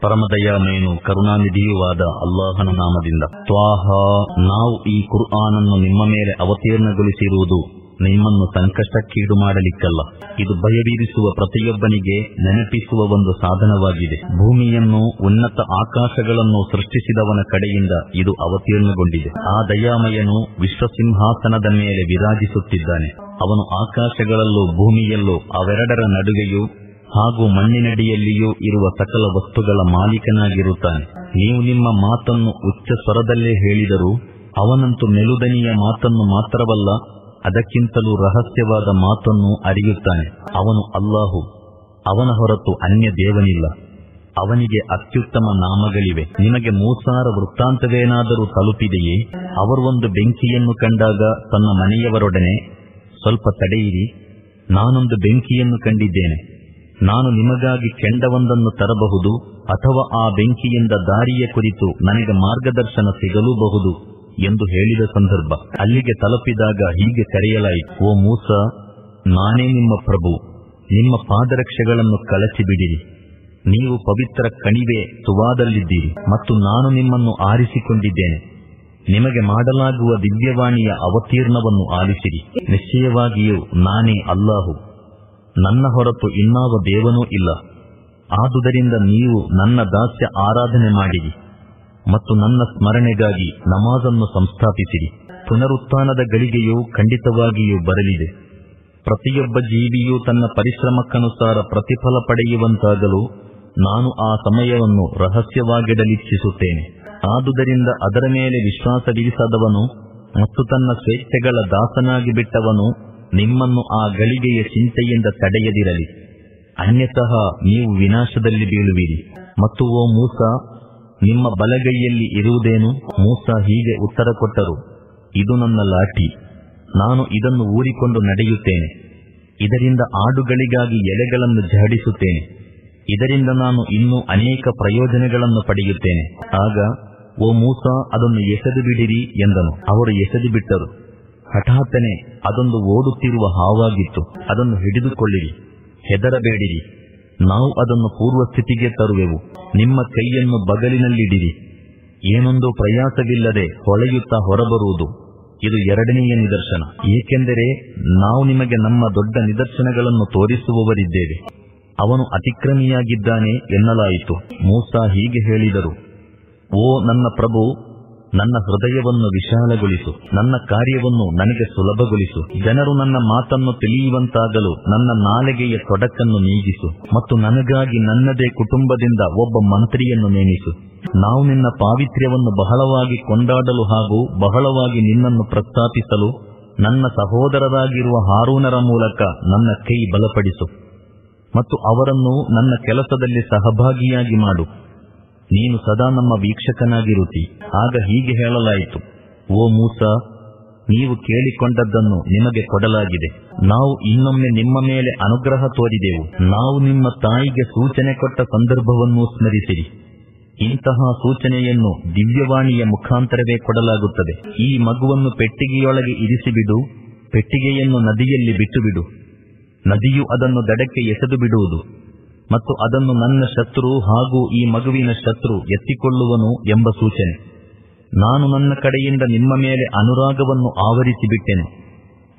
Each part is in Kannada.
ಪರಮದಯಾಮಯನು ಕರುಣಾನಿಧಿಯೂ ಆದ ಅಲ್ಲಾಹನ ನಾಮದಿಂದ ತ್ವಾಹ ನಾವು ಈ ಕುರ್ಆನನ್ನು ನಿಮ್ಮ ಮೇಲೆ ಅವತೀರ್ಣಗೊಳಿಸಿರುವುದು ನಿಮ್ಮನ್ನು ಸಂಕಷ್ಟಕ್ಕೀಡು ಮಾಡಲಿಕ್ಕಲ್ಲ. ಇದು ಭಯಬೀರಿಸುವ ಪ್ರತಿಯೊಬ್ಬನಿಗೆ ನೆನಪಿಸುವ ಒಂದು ಸಾಧನವಾಗಿದೆ. ಭೂಮಿಯನ್ನು ಉನ್ನತ ಆಕಾಶಗಳನ್ನು ಸೃಷ್ಟಿಸಿದವನ ಕಡೆಯಿಂದ ಇದು ಅವತೀರ್ಣಗೊಂಡಿದೆ. ಆ ದಯಾಮಯನು ವಿಶ್ವಸಿಂಹಾಸನದ ಮೇಲೆ ವಿರಾಜಿಸುತ್ತಿದ್ದಾನೆ. ಅವನು ಆಕಾಶಗಳಲ್ಲೂ ಭೂಮಿಯಲ್ಲೂ ಅವೆರಡರ ನಡುವೆಯೂ ಹಾಗೂ ಮಣ್ಣಿನಡಿಯಲ್ಲಿಯೂ ಇರುವ ಸಕಲ ವಸ್ತುಗಳ ಮಾಲೀಕನಾಗಿರುತ್ತಾನೆ. ನೀವು ನಿಮ್ಮ ಮಾತನ್ನು ಉಚ್ಚ ಸ್ವರದಲ್ಲೇ ಹೇಳಿದರೂ ಅವನಂತೂ ಮೆಲುದನಿಯ ಮಾತನ್ನು ಮಾತ್ರವಲ್ಲ ಅದಕ್ಕಿಂತಲೂ ರಹಸ್ಯವಾದ ಮಾತನ್ನು ಅರಿಯುತ್ತಾನೆ. ಅವನು ಅಲ್ಲಾಹು, ಅವನ ಹೊರತು ಅನ್ಯ ದೇವನಿಲ್ಲ. ಅವನಿಗೆ ಅತ್ಯುತ್ತಮ ನಾಮಗಳಿವೆ. ನಿಮಗೆ ಮೂಸಾರ ವೃತ್ತಾಂತವೇನಾದರೂ ತಲುಪಿದೆಯೇ? ಅವರು ಒಂದು ಬೆಂಕಿಯನ್ನು ಕಂಡಾಗ ತನ್ನ ಮನೆಯವರೊಡನೆ, ಸ್ವಲ್ಪ ತಡೆಯಿರಿ, ನಾನೊಂದು ಬೆಂಕಿಯನ್ನು ಕಂಡಿದ್ದೇನೆ. ನಾನು ನಿಮಗಾಗಿ ಕೆಂಡವೊಂದನ್ನು ತರಬಹುದು ಅಥವಾ ಆ ಬೆಂಕಿಯಿಂದ ದಾರಿಯ ಕುರಿತು ನನಗೆ ಮಾರ್ಗದರ್ಶನ ಸಿಗಲೂಬಹುದು. ಎಂದು ಹೇಳಿದ ಸಂದರ್ಭ. ಅಲ್ಲಿಗೆ ತಲುಪಿದಾಗ ಹೀಗೆ ಕರೆಯಲಾಯಿತು, ಓ ಮೂಸ, ನಾನೇ ನಿಮ್ಮ ಪ್ರಭು. ನಿಮ್ಮ ಪಾದರಕ್ಷೆಗಳನ್ನು ಕಳಚಿಬಿಡಿರಿ. ನೀವು ಪವಿತ್ರ ಕಣಿವೆ ತುವಾದಲ್ಲಿದ್ದೀರಿ ಮತ್ತು ನಾನು ನಿಮ್ಮನ್ನು ಆರಿಸಿಕೊಂಡಿದ್ದೇನೆ. ನಿಮಗೆ ಮಾಡಲಾಗುವ ದಿವ್ಯವಾಣಿಯ ಅವತೀರ್ಣವನ್ನು ಆಲಿಸಿರಿ. ನಿಶ್ಚಯವಾಗಿಯೂ ನಾನೇ ಅಲ್ಲಾಹು. ನನ್ನ ಹೊರತು ಇನ್ನಾವ ದೇವನೂ ಇಲ್ಲ. ಆದುದರಿಂದ ನೀವು ನನ್ನ ದಾಸ್ಯ ಆರಾಧನೆ ಮಾಡಿರಿ. ಮತ್ತು ನನ್ನ ಸ್ಮರಣೆಗಾಗಿ ನಮಾಜನ್ನು ಸಂಸ್ಥಾಪಿಸಿರಿ. ಪುನರುತ್ಥಾನದ ಗಳಿಗೆಯೂ ಖಂಡಿತವಾಗಿಯೂ ಬರಲಿದೆ. ಪ್ರತಿಯೊಬ್ಬ ಜೀವಿಯೂ ತನ್ನ ಪರಿಶ್ರಮಕ್ಕನುಸಾರ ಪ್ರತಿಫಲ ಪಡೆಯುವಂತಾಗಲು ನಾನು ಆ ಸಮಯವನ್ನು ರಹಸ್ಯವಾಗಿಡಲಿಚ್ಛಿಸುತ್ತೇನೆ. ಆದುದರಿಂದ ಅದರ ಮೇಲೆ ವಿಶ್ವಾಸವಿರಿಸದವನು ಮತ್ತು ತನ್ನ ಸ್ವೇಚ್ಛೆಗಳ ದಾಸನಾಗಿ ಬಿಟ್ಟವನು ನಿಮ್ಮನ್ನು ಆ ಗಳಿಗೆಯ ಚಿಂತೆಯಿಂದ ತಡೆಯದಿರಲಿ. ಅನ್ಯತಃ ನೀವು ವಿನಾಶದಲ್ಲಿ ಬೀಳುವಿರಿ. ಮತ್ತು ಓ ಮೂಸ ನಿಮ್ಮ ಬಲಗೈಯಲ್ಲಿ ಇರುವುದೇನು? ಮೂಸ ಹೀಗೆ ಉತ್ತರ ಕೊಟ್ಟರು, ಇದು ನನ್ನ ಲಾಠಿ. ನಾನು ಇದನ್ನು ಊರಿಕೊಂಡು ನಡೆಯುತ್ತೇನೆ. ಇದರಿಂದ ಆಡುಗಳಿಗಾಗಿ ಎಲೆಗಳನ್ನು ಝಾಡಿಸುತ್ತೇನೆ. ಇದರಿಂದ ನಾನು ಇನ್ನೂ ಅನೇಕ ಪ್ರಯೋಜನಗಳನ್ನು ಪಡೆಯುತ್ತೇನೆ. ಆಗ, ಓ ಮೂಸ, ಅದನ್ನು ಎಸೆದು ಬಿಡಿರಿ ಎಂದನು. ಅವರು ಎಸೆದು ಬಿಟ್ಟರು. ಹಠಾತ್ತನೆ ಅದೊಂದು ಓಡುತ್ತಿರುವ ಹಾವಾಗಿತ್ತು. ಅದನ್ನು ಹಿಡಿದುಕೊಳ್ಳಿರಿ. ಹೆದರಬೇಡಿರಿ. ನಾವು ಅದನ್ನು ಪೂರ್ವ ಸ್ಥಿತಿಗೆ ತರುವೆವು. ನಿಮ್ಮ ಕೈಯನ್ನು ಬಗಲಿನಲ್ಲಿಡಿರಿ. ಏನೊಂದು ಪ್ರಯಾಸವಿಲ್ಲದೆ ಹೊಳೆಯುತ್ತಾ ಹೊರಬರುವುದು. ಇದು ಎರಡನೆಯ ನಿದರ್ಶನ. ಏಕೆಂದರೆ ನಾವು ನಿಮಗೆ ನಮ್ಮ ದೊಡ್ಡ ನಿದರ್ಶನಗಳನ್ನು ತೋರಿಸುವವರಿದ್ದೇವೆ. ಅವನು ಅತಿಕ್ರಮಿಯಾಗಿದ್ದಾನೆ ಎನ್ನಲಾಯಿತು. ಮೂಸ ಹೀಗೆ ಹೇಳಿದರು. ಓ ನನ್ನ ಪ್ರಭು ನನ್ನ ಹೃದಯವನ್ನು ವಿಶಾಲಗೊಳಿಸು, ನನ್ನ ಕಾರ್ಯವನ್ನು ನನಗೆ ಸುಲಭಗೊಳಿಸು, ಜನರು ನನ್ನ ಮಾತನ್ನು ತಿಳಿಯುವಂತಾಗಲು ನನ್ನ ನಾಲಿಗೆಯ ತೊಡಕನ್ನು ನೀಗಿಸು ಮತ್ತು ನನಗಾಗಿ ನನ್ನದೇ ಕುಟುಂಬದಿಂದ ಒಬ್ಬ ಮಂತ್ರಿಯನ್ನು ನೇಮಿಸು. ನಾವು ನಿನ್ನ ಪಾವಿತ್ರ್ಯವನ್ನು ಬಹಳವಾಗಿ ಕೊಂಡಾಡಲು ಹಾಗೂ ಬಹಳವಾಗಿ ನಿನ್ನನ್ನು ಪ್ರಸ್ತಾಪಿಸಲು ನನ್ನ ಸಹೋದರರಾಗಿರುವ ಹಾರೂನರ ಮೂಲಕ ನನ್ನ ಕೈ ಬಲಪಡಿಸು ಮತ್ತು ಅವರನ್ನು ನನ್ನ ಕೆಲಸದಲ್ಲಿ ಸಹಭಾಗಿಯಾಗಿ ಮಾಡು. ನೀನು ಸದಾ ನಮ್ಮ ವೀಕ್ಷಕನಾಗಿರುತ್ತಿ. ಆಗ ಹೀಗೆ ಹೇಳಲಾಯಿತು. ಓ ಮೂಸ, ನೀವು ಕೇಳಿಕೊಂಡದ್ದನ್ನು ನಿಮಗೆ ಕೊಡಲಾಗಿದೆ. ನಾವು ಇನ್ನೊಮ್ಮೆ ನಿಮ್ಮ ಮೇಲೆ ಅನುಗ್ರಹ ತೋರಿದೆವು. ನಾವು ನಿಮ್ಮ ತಾಯಿಗೆ ಸೂಚನೆ ಕೊಟ್ಟ ಸಂದರ್ಭವನ್ನು ಸ್ಮರಿಸಿರಿ. ಇಂತಹ ಸೂಚನೆಯನ್ನು ದಿವ್ಯವಾಣಿಯ ಮುಖಾಂತರವೇ ಕೊಡಲಾಗುತ್ತದೆ. ಈ ಮಗುವನ್ನು ಪೆಟ್ಟಿಗೆಯೊಳಗೆ ಇರಿಸಿಬಿಡು, ಪೆಟ್ಟಿಗೆಯನ್ನು ನದಿಯಲ್ಲಿ ಬಿಟ್ಟುಬಿಡು. ನದಿಯು ಅದನ್ನು ದಡಕ್ಕೆ ಎಸೆದು ಬಿಡುವುದು. ಮತ್ತು ಅದನ್ನು ನನ್ನ ಶತ್ರು ಹಾಗೂ ಈ ಮಗುವಿನ ಶತ್ರು ಎತ್ತಿಕೊಳ್ಳುವನು ಎಂಬ ಸೂಚನೆ. ನಾನು ನನ್ನ ಕಡೆಯಿಂದ ನಿಮ್ಮ ಮೇಲೆ ಅನುರಾಗವನ್ನು ಆವರಿಸಿಬಿಟ್ಟೆನು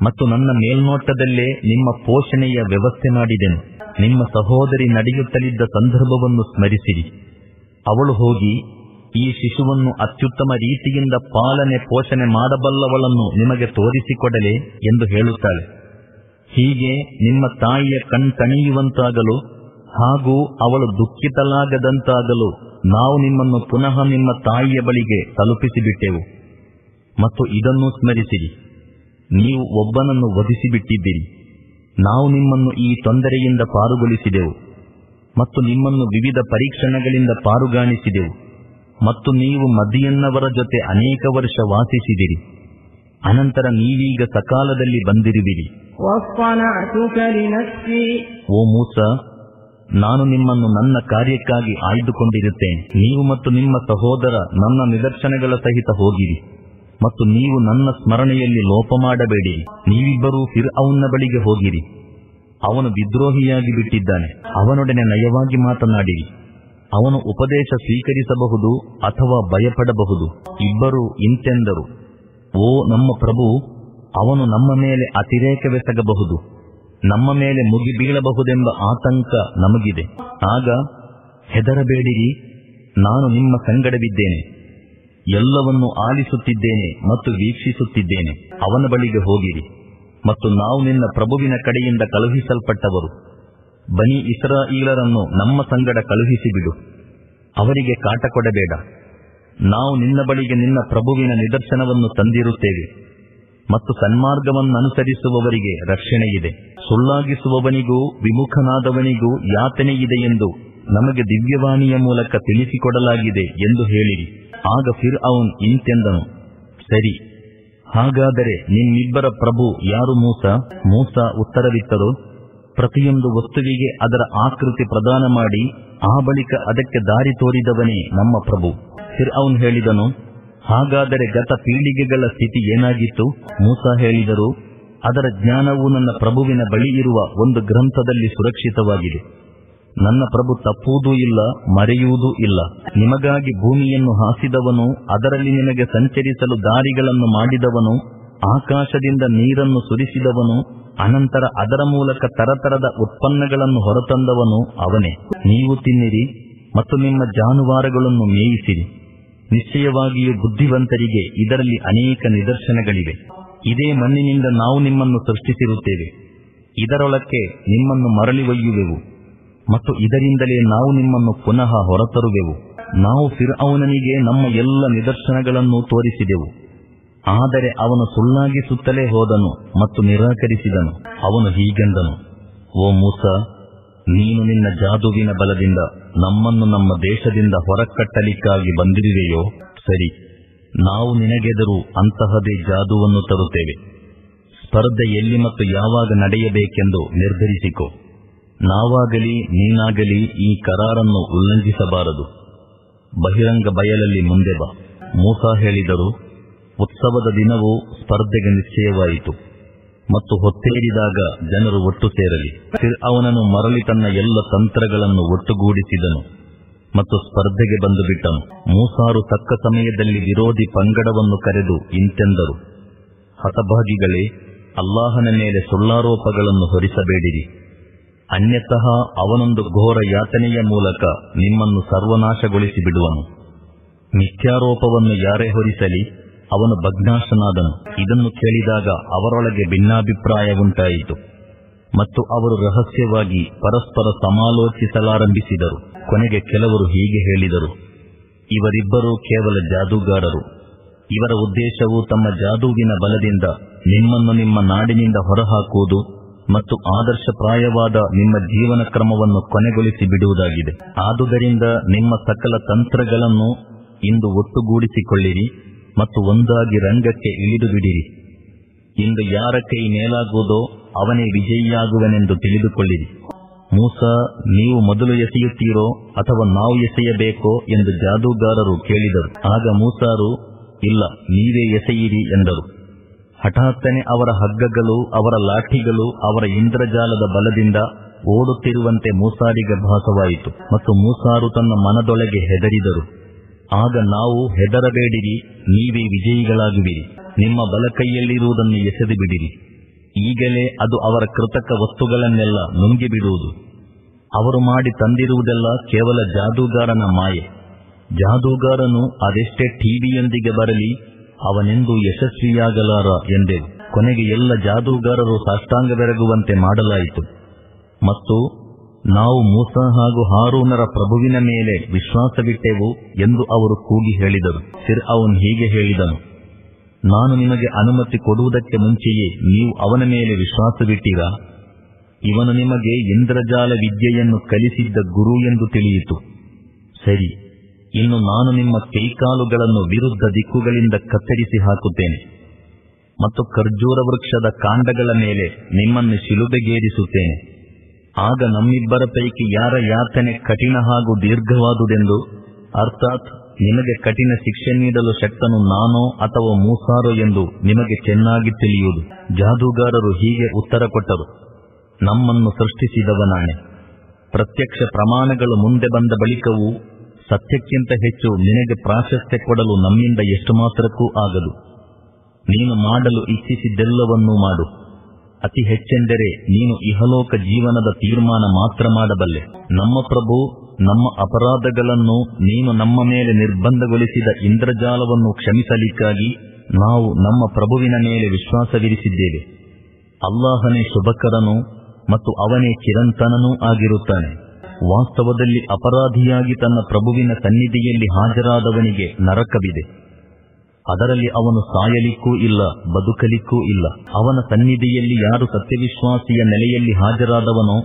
ಮತ್ತು ನನ್ನ ಮೇಲ್ನೋಟದಲ್ಲೇ ನಿಮ್ಮ ಪೋಷಣೆಯ ವ್ಯವಸ್ಥೆ ಮಾಡಿದೆನು. ನಿಮ್ಮ ಸಹೋದರಿ ನಡೆಯುತ್ತಲಿದ್ದ ಸಂದರ್ಭವನ್ನು ಸ್ಮರಿಸಿರಿ. ಅವಳು ಹೋಗಿ, ಈ ಶಿಶುವನ್ನು ಅತ್ಯುತ್ತಮ ರೀತಿಯಿಂದ ಪಾಲನೆ ಪೋಷಣೆ ಮಾಡಬಲ್ಲವಳನ್ನು ನಿಮಗೆ ತೋರಿಸಿಕೊಡಲೆ ಎಂದು ಹೇಳುತ್ತಾಳೆ. ಹೀಗೆ ನಿಮ್ಮ ತಾಯಿಯ ಕಣ್ತಣಿಯುವಂತಾಗಲು ಹಾಗೂ ಅವಳು ದುಃಖಿತಲಾಗದಂತಾಗಲು ನಾವು ನಿಮ್ಮನ್ನು ಪುನಃ ನಿಮ್ಮ ತಾಯಿಯ ಬಳಿಗೆ ತಲುಪಿಸಿಬಿಟ್ಟೆವು. ಮತ್ತು ಇದನ್ನು ಸ್ಮರಿಸಿರಿ. ನೀವು ಒಬ್ಬನನ್ನು ವಧಿಸಿಬಿಟ್ಟಿದ್ದೀರಿ. ನಾವು ನಿಮ್ಮನ್ನು ಈ ತೊಂದರೆಯಿಂದ ಪಾರುಗೊಳಿಸಿದೆವು. ಮತ್ತು ನಿಮ್ಮನ್ನು ವಿವಿಧ ಪರೀಕ್ಷಣಗಳಿಂದ ಪಾರುಗಾಣಿಸಿದೆವು. ಮತ್ತು ನೀವು ಮದಿಯನ್ನವರ ಜೊತೆ ಅನೇಕ ವರ್ಷ ವಾಸಿಸಿದಿರಿ. ಅನಂತರ ನೀವೀಗ ಸಕಾಲದಲ್ಲಿ ಬಂದಿರುವಿರಿ. ಓ ಮೂಸ ನಾನು ನಿಮ್ಮನ್ನು ನನ್ನ ಕಾರ್ಯಕ್ಕಾಗಿ ಆಯ್ದುಕೊಂಡಿರುತ್ತೇನೆ. ನೀವು ಮತ್ತು ನಿಮ್ಮ ಸಹೋದರ ನನ್ನ ನಿದರ್ಶನಗಳ ಸಹಿತ ಹೋಗಿರಿ. ಮತ್ತು ನೀವು ನನ್ನ ಸ್ಮರಣೆಯಲ್ಲಿ ಲೋಪ ಮಾಡಬೇಡಿ. ನೀವಿಬ್ಬರೂ ಫಿರ್ ಬಳಿಗೆ ಹೋಗಿರಿ. ಅವನು ವಿದ್ರೋಹಿಯಾಗಿ ಬಿಟ್ಟಿದ್ದಾನೆ. ಅವನೊಡನೆ ನಯವಾಗಿ ಮಾತನಾಡಿರಿ. ಅವನು ಉಪದೇಶ ಸ್ವೀಕರಿಸಬಹುದು ಅಥವಾ ಭಯಪಡಬಹುದು. ಇಬ್ಬರು ಇಂತೆಂದರು. ಓ ನಮ್ಮ ಪ್ರಭು, ಅವನು ನಮ್ಮ ಮೇಲೆ ಅತಿರೇಕವೆಸಗಬಹುದು. ನಮ್ಮ ಮೇಲೆ ಮುಗಿ ಬೀಳಬಹುದೆಂಬ ಆತಂಕ ನಮಗಿದೆ. ಆಗ ಹೆದರಬೇಡಿರಿ, ನಾನು ನಿಮ್ಮ ಸಂಗಡವಿದ್ದೇನೆ. ಎಲ್ಲವನ್ನು ಆಲಿಸುತ್ತಿದ್ದೇನೆ ಮತ್ತು ವೀಕ್ಷಿಸುತ್ತಿದ್ದೇನೆ. ಅವನ ಬಳಿಗೆ ಹೋಗಿರಿ. ಮತ್ತು ನಾವು ನಿನ್ನ ಪ್ರಭುವಿನ ಕಡೆಯಿಂದ ಕಳುಹಿಸಲ್ಪಟ್ಟವರು. ಬನಿ ಇಸ್ರಾಯೀಲರನ್ನು ನಮ್ಮ ಸಂಗಡ ಕಳುಹಿಸಿಬಿಡು. ಅವರಿಗೆ ಕಾಟ ಕೊಡಬೇಡ. ನಾವು ನಿನ್ನ ಬಳಿಗೆ ನಿನ್ನ ಪ್ರಭುವಿನ ನಿದರ್ಶನವನ್ನು ತಂದಿರುತ್ತೇವೆ. ಮತ್ತು ಸನ್ಮಾರ್ಗವನ್ನನುಸರಿಸುವವರಿಗೆ ರಕ್ಷಣೆಯಿದೆ. ಸುಳ್ಳಾಗಿಸುವವನಿಗೂ, ವಿಮುಖನಾದವನಿಗೂ ಯಾತನೆಯಿದೆ ಎಂದು ನಮಗೆ ದಿವ್ಯವಾಣಿಯ ಮೂಲಕ ತಿಳಿಸಿಕೊಡಲಾಗಿದೆ ಎಂದು ಹೇಳಿರಿ. ಆಗ ಫಿರ್ ಅವನ್ ಇಂತೆಂದನು, ಸರಿ, ಹಾಗಾದರೆ ನಿಮ್ಮಿಬ್ಬರ ಪ್ರಭು ಯಾರು ಮೂಸ? ಮೂಸ ಉತ್ತರವಿತ್ತರು, ಪ್ರತಿಯೊಂದು ವಸ್ತುವಿಗೆ ಅದರ ಆಕೃತಿ ಪ್ರದಾನ ಮಾಡಿ, ಆ ಬಳಿಕ ಅದಕ್ಕೆ ದಾರಿ ತೋರಿದವನೇ ನಮ್ಮ ಪ್ರಭು. ಫಿರ್ ಅವನ್ ಹೇಳಿದನು ಹಾಗಾದರೆ ಗತ ಪೀಳಿಗೆಗಳ ಸ್ಥಿತಿ ಏನಾಗಿತ್ತು? ಮೂಸ ಹೇಳಿದರು, ಅದರ ಜ್ಞಾನವು ನನ್ನ ಪ್ರಭುವಿನ ಬಳಿ ಇರುವ ಒಂದು ಗ್ರಂಥದಲ್ಲಿ ಸುರಕ್ಷಿತವಾಗಿದೆ. ನನ್ನ ಪ್ರಭು ತಪ್ಪುವುದೂ ಇಲ್ಲ, ಮರೆಯುವುದೂ ಇಲ್ಲ. ನಿಮಗಾಗಿ ಭೂಮಿಯನ್ನು ಹಾಸಿದವನು, ಅದರಲ್ಲಿ ನಿಮಗೆ ಸಂಚರಿಸಲು ದಾರಿಗಳನ್ನು ಮಾಡಿದವನು, ಆಕಾಶದಿಂದ ನೀರನ್ನು ಸುರಿಸಿದವನು, ಅನಂತರ ಅದರ ಮೂಲಕ ತರತರದ ಉತ್ಪನ್ನಗಳನ್ನು ಹೊರತಂದವನು ಅವನೇ. ನೀವು ತಿನ್ನಿರಿ ಮತ್ತು ನಿಮ್ಮ ಜಾನುವಾರುಗಳನ್ನು ಮೇಯಿಸಿರಿ. ನಿಶ್ಚಯವಾಗಿಯೂ ಬುದ್ಧಿವಂತರಿಗೆ ಇದರಲ್ಲಿ ಅನೇಕ ನಿದರ್ಶನಗಳಿವೆ. ಇದೇ ಮಣ್ಣಿನಿಂದ ನಾವು ನಿಮ್ಮನ್ನು ಸೃಷ್ಟಿಸಿರುತ್ತೇವೆ. ಇದರೊಳಕ್ಕೆ ನಿಮ್ಮನ್ನು ಮರಳಿ ಒಯ್ಯುವೆವು. ಮತ್ತು ಇದರಿಂದಲೇ ನಾವು ನಿಮ್ಮನ್ನು ಪುನಃ ಹೊರತರುವೆವು. ನಾವು ಫಿರ್ ಅವನಿಗೆ ನಮ್ಮ ಎಲ್ಲ ನಿದರ್ಶನಗಳನ್ನು ತೋರಿಸಿದೆವು. ಆದರೆ ಅವನು ಸುಳ್ಳಾಗಿಸುತ್ತಲೇ ಹೋದನು ಮತ್ತು ನಿರಾಕರಿಸಿದನು. ಅವನು ಹೀಗೆಂದನು, ಓ ಮೂಸ ನೀನು ನಿನ್ನ ಜಾದುವಿನ ಬಲದಿಂದ ನಮ್ಮನ್ನು ನಮ್ಮ ದೇಶದಿಂದ ಹೊರಕಟ್ಟಲಿಕ್ಕಾಗಿ ಬಂದಿರುವೆಯೋ? ಸರಿ. ನಾವು ನಿನಗೆದರೂ ಅಂತಹದೇ ಜಾದುವನ್ನು ತರುತ್ತೇವೆ. ಸ್ಪರ್ಧೆ ಎಲ್ಲಿ ಮತ್ತು ಯಾವಾಗ ನಡೆಯಬೇಕೆಂದು ನಿರ್ಧರಿಸಿಕೊ. ನಾವಾಗಲಿ, ನೀನಾಗಲಿ ಈ ಕರಾರನ್ನು ಉಲ್ಲಂಘಿಸಬಾರದು. ಬಹಿರಂಗ ಬಯಲಲ್ಲಿ ಮುಂದೆ ಬಾ. ಮೂಸ ಹೇಳಿದರು, ಉತ್ಸವದ ದಿನವೂ ಸ್ಪರ್ಧೆಗೆ ನಿಶ್ಚಯವಾಯಿತು. ಮತ್ತು ಹೊತ್ತೇರಿದಾಗ ಜನರು ಒಟ್ಟು ಸೇರಲಿ. ಅವನನ್ನು ಮರಳಿ ತನ್ನ ಎಲ್ಲ ತಂತ್ರಗಳನ್ನು ಒಟ್ಟುಗೂಡಿಸಿದನು ಮತ್ತು ಸ್ಪರ್ಧೆಗೆ ಬಂದು ಬಿಟ್ಟನು. ಮೂಸಾರು ತಕ್ಕ ಸಮಯದಲ್ಲಿ ವಿರೋಧಿ ಪಂಗಡವನ್ನು ಕರೆದು ಇಂತೆಂದರು. ಹತಭಾಗಿಗಳೇ, ಅಲ್ಲಾಹನ ಮೇಲೆ ಸುಳ್ಳಾರೋಪಗಳನ್ನು ಹೊರಿಸಬೇಡಿರಿ. ಅನ್ಯತಃ ಅವನೊಂದು ಘೋರ ಯಾತನೆಯ ಮೂಲಕ ನಿಮ್ಮನ್ನು ಸರ್ವನಾಶಗೊಳಿಸಿ ಬಿಡುವನು ಮಿಥ್ಯಾರೋಪವನ್ನು ಯಾರೇ ಹೊರಿಸಲಿ ಅವನು ಭಗ್ನಾಶನಾದನು. ಇದನ್ನು ಕೇಳಿದಾಗ ಅವರೊಳಗೆ ಭಿನ್ನಾಭಿಪ್ರಾಯ ಉಂಟಾಯಿತು. ಮತ್ತು ಅವರು ರಹಸ್ಯವಾಗಿ ಪರಸ್ಪರ ಸಮಾಲೋಚಿಸಲಾರಂಭಿಸಿದರು. ಕೊನೆಗೆ ಕೆಲವರು ಹೀಗೆ ಹೇಳಿದರು. ಇವರಿಬ್ಬರು ಕೇವಲ ಜಾದೂಗಾರರು. ಇವರ ಉದ್ದೇಶವು ತಮ್ಮ ಜಾದೂವಿನ ಬಲದಿಂದ ನಿಮ್ಮನ್ನು ನಿಮ್ಮ ನಾಡಿನಿಂದ ಹೊರಹಾಕುವುದು ಮತ್ತು ಆದರ್ಶಪ್ರಾಯವಾದ ನಿಮ್ಮ ಜೀವನ ಕ್ರಮವನ್ನು ಕೊನೆಗೊಳಿಸಿ ಬಿಡುವುದಾಗಿದೆ. ಆದುದರಿಂದ ನಿಮ್ಮ ಸಕಲ ತಂತ್ರಗಳನ್ನು ಇಂದು ಒಟ್ಟುಗೂಡಿಸಿಕೊಳ್ಳಿರಿ. ಮತ್ತು ಒಂದಾಗಿ ರಂಗಕ್ಕೆ ಇಳಿದು ಬಿಡಿರಿ ಇಂದು ಯಾರ ಕೈ ಮೇಲಾಗುವುದೋ ಅವನೇ ವಿಜಯಿಯಾಗುವನೆಂದು ತಿಳಿದುಕೊಳ್ಳಿರಿ. ಮೂಸ, ನೀವು ಮೊದಲು ಎಸೆಯುತ್ತೀರೋ ಅಥವಾ ನಾವು ಎಸೆಯಬೇಕೋ ಎಂದು ಜಾದೂಗಾರರು ಕೇಳಿದರು. ಆಗ ಮೂಸಾರು, ಇಲ್ಲ, ನೀವೇ ಎಸೆಯಿರಿ ಎಂದರು. ಹಠಾತ್ತನೆ ಅವರ ಹಗ್ಗಗಳು, ಅವರ ಲಾಠಿಗಳು, ಅವರ ಇಂದ್ರಜಾಲದ ಬಲದಿಂದ ಓಡುತ್ತಿರುವಂತೆ ಮೂಸಾರಿಗೆ ಭಾಸವಾಯಿತು. ಮತ್ತು ಮೂಸಾರು ತನ್ನ ಮನದೊಳಗೆ ಹೆದರಿದರು. ಆಗ ನಾವು ಹೆದರಬೇಡಿರಿ, ನೀವೇ ವಿಜಯಿಗಳಾಗುವಿರಿ. ನಿಮ್ಮ ಬಲಕೈಯಲ್ಲಿರುವುದನ್ನು ಎಸೆದು ಬಿಡಿರಿ ಈಗಲೇ ಅದು ಅವರ ಕೃತಕ ವಸ್ತುಗಳನ್ನೆಲ್ಲ ನುಂಗಿಬಿಡುವುದು. ಅವರು ಮಾಡಿ ತಂದಿರುವುದೆಲ್ಲ ಕೇವಲ ಜಾದೂಗಾರನ ಮಾಯೆ. ಜಾದೂಗಾರನು ಅದೆಷ್ಟೇ ಟಿವಿಯೊಂದಿಗೆ ಬರಲಿ, ಅವನೆಂದು ಯಶಸ್ವಿಯಾಗಲಾರ ಎಂದೆವು. ಕೊನೆಗೆ ಎಲ್ಲ ಜಾದೂಗಾರರು ಸಾಷ್ಟಾಂಗ ಬೆರಗುವಂತೆ ಮಾಡಲಾಯಿತು. ಮತ್ತು ನಾವು ಮೂಸ ಹಾಗೂ ಹಾರೂನರ ಪ್ರಭುವಿನ ಮೇಲೆ ವಿಶ್ವಾಸವಿಟ್ಟೆವು ಎಂದು ಅವರು ಕೂಗಿ ಹೇಳಿದರು. ಸಿರ್ ಅವನು ಹೀಗೆ ಹೇಳಿದನು, ನಾನು ನಿಮಗೆ ಅನುಮತಿ ಕೊಡುವುದಕ್ಕೆ ಮುಂಚೆಯೇ ನೀವು ಅವನ ಮೇಲೆ ವಿಶ್ವಾಸವಿಟ್ಟೀರಾ ಇವನು ನಿಮಗೆ ಇಂದ್ರಜಾಲ ವಿದ್ಯೆಯನ್ನು ಕಲಿಸಿದ್ದ ಗುರು ಎಂದು ತಿಳಿಯಿತು. ಸರಿ, ಇನ್ನು ನಾನು ನಿಮ್ಮ ಕೈಕಾಲುಗಳನ್ನು ವಿರುದ್ಧ ದಿಕ್ಕುಗಳಿಂದ ಕತ್ತರಿಸಿ ಹಾಕುತ್ತೇನೆ ಮತ್ತು ಖರ್ಜೂರ ವೃಕ್ಷದ ಕಾಂಡಗಳ ಮೇಲೆ ನಿಮ್ಮನ್ನು ಶಿಲುಬೆಗೇರಿಸುತ್ತೇನೆ. ಆಗ ನಮ್ಮಿಬ್ಬರ ಪೈಕಿ ಯಾರ ಯಾತನೆ ಕಠಿಣ ಹಾಗೂ ದೀರ್ಘವಾದುದೆಂದು? ಅರ್ಥಾತ್, ನಿಮಗೆ ಕಠಿಣ ಶಿಕ್ಷೆ ನೀಡಲು ಶಕ್ತನು ನಾನೋ ಅಥವಾ ಮೂಸಾರೋ ಎಂದು ನಿಮಗೆ ಚೆನ್ನಾಗಿ ತಿಳಿಯುವುದು. ಜಾದೂಗಾರರು ಹೀಗೆ ಉತ್ತರ ಕೊಟ್ಟರು. ನಮ್ಮನ್ನು ಸೃಷ್ಟಿಸಿದವನಾಣೆ. ಪ್ರತ್ಯಕ್ಷ ಪ್ರಮಾಣಗಳು ಮುಂದೆ ಬಂದ ಬಳಿಕವೂ, ಸತ್ಯಕ್ಕಿಂತ ಹೆಚ್ಚು ನಿನಗೆ ಪ್ರಾಶಸ್ತ್ಯ ಕೊಡಲು ನಮ್ಮಿಂದ ಎಷ್ಟು ಮಾತ್ರಕ್ಕೂ ಆಗದು. ನೀನು ಮಾಡಲು ಇಚ್ಛಿಸಿದ್ದೆಲ್ಲವನ್ನೂ ಮಾಡು. ಅತಿ ಹೆಚ್ಚೆಂದರೆ ನೀನು ಇಹಲೋಕ ಜೀವನದ ತೀರ್ಮಾನ ಮಾತ್ರ ಮಾಡಬಲ್ಲೆ. ನಮ್ಮ ಪ್ರಭು, ನಮ್ಮ ಅಪರಾಧಗಳನ್ನು ನೀನು ನಮ್ಮ ಮೇಲೆ ನಿರ್ಬಂಧಗೊಳಿಸಿದ ಇಂದ್ರಜಾಲವನ್ನು ಕ್ಷಮಿಸಲಿಕ್ಕಾಗಿ ನಾವು ನಮ್ಮ ಪ್ರಭುವಿನ ಮೇಲೆ ವಿಶ್ವಾಸವಿರಿಸಿದ್ದೇವೆ. ಅಲ್ಲಾಹನೇ ಶುಭಕರನು ಮತ್ತು ಅವನೇ ಚಿರಂತನನೂ ಆಗಿರುತ್ತಾನೆ. ವಾಸ್ತವದಲ್ಲಿ ಅಪರಾಧಿಯಾಗಿ ತನ್ನ ಪ್ರಭುವಿನ ಸನ್ನಿಧಿಯಲ್ಲಿ ಹಾಜರಾದವನಿಗೆ ನರಕವಿದೆ. ಅದರಲ್ಲಿ ಅವನು ಸಾಯಲಿಕ್ಕೂ ಇಲ್ಲ, ಬದುಕಲಿಕ್ಕೂ ಇಲ್ಲ. ಅವನ ಸನ್ನಿಧಿಯಲ್ಲಿ ಯಾರು ಸತ್ಯವಿಶ್ವಾಸಿಯ ನೆಲೆಯಲ್ಲಿ ಹಾಜರಾದವನೋ,